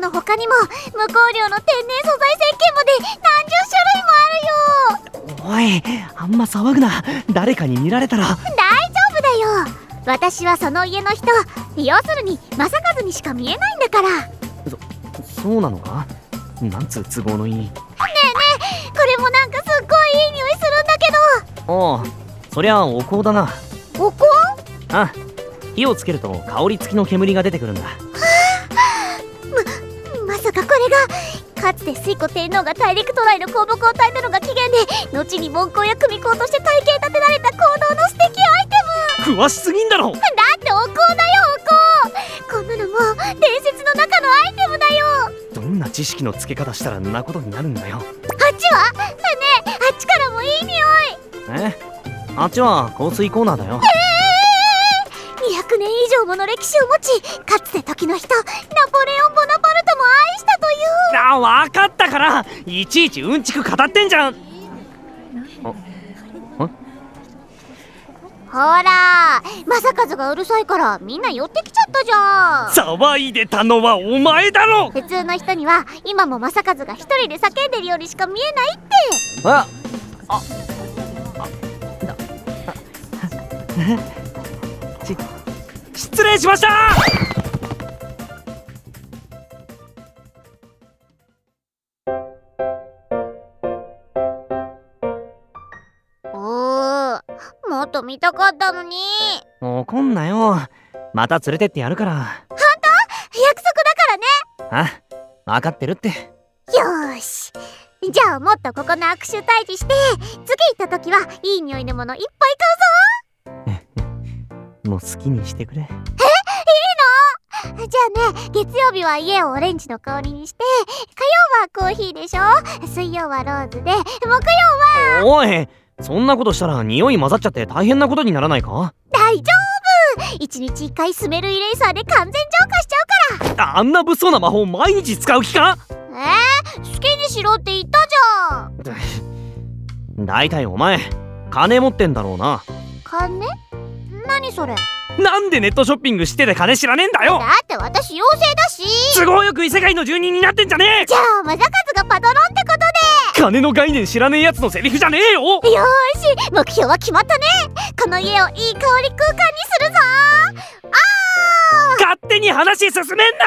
の他にも無香料の天然素材石鹸まで何十種類もあるよ。おいあんま騒ぐな。誰かに見られたら。大丈夫だよ。私はその家の人要するに正和にしか見えないんだから。ねそうなのか？なんつう都合のいい。えねえこれもなんかすっごいいい匂いするんだけああそりゃお香だな。どお香？あ火をつけると香り付きの煙が出てくるんだれがかつて水古天皇が大陸渡来の香木を焚いたのが起源で後に文香や組香として体系立てられた行動の素敵アイテム。詳しすぎんだろ。だってお香だよお香。こんなのもう伝説の中のアイテムだよ。どんな知識の付け方したらんなことになるんだよ。あっちは？ねえあっちからもいい匂い。え？あっちは香水コーナーだよ。200年以上もの歴史を持ちかつて時の人ナポレオン・ボナ愛したという。あ分かったからいちいちうんちく語ってんじゃん。ほら正和がうるさいからみんな寄ってきちゃったじゃん。騒いでたのはお前だろ。普通の人には今も正和が一人で叫んでるようにしか見えないって。あ。あ。あ。失礼しましたもっと見たかったのに。怒んなよ。また連れてってやるから。約束だからね。あ分かってるって。よーし。じゃあもっとここの握手退治して次行った時はいい匂いのものいっぱいもう好きにしてくれ。買うぞじゃあね月曜日は家をオレンジの香りにして火曜はコーヒーでしょ？水曜はローズで木曜はおいそんなことしたら匂い混ざっちゃって大変なことにならないか？大丈夫。一日一回スメルイレイサーで完全浄化しちゃうかあんな物騒な魔法毎日使う気か？らえー、好きにしろって言ったじゃん。大体お前金持ってんだろうな。金？何それ？だなんでネットショッピングしてて金知らねえんだよ？って私妖精だし。都合よく異世界の住人になってんじゃねえ！じゃあマザカズがパトロンって金の概念知らねえやつのセリフじゃねえよ。でよーし目標は決まったね。この家をいい香り空間にするぞあー。勝手に話進めんな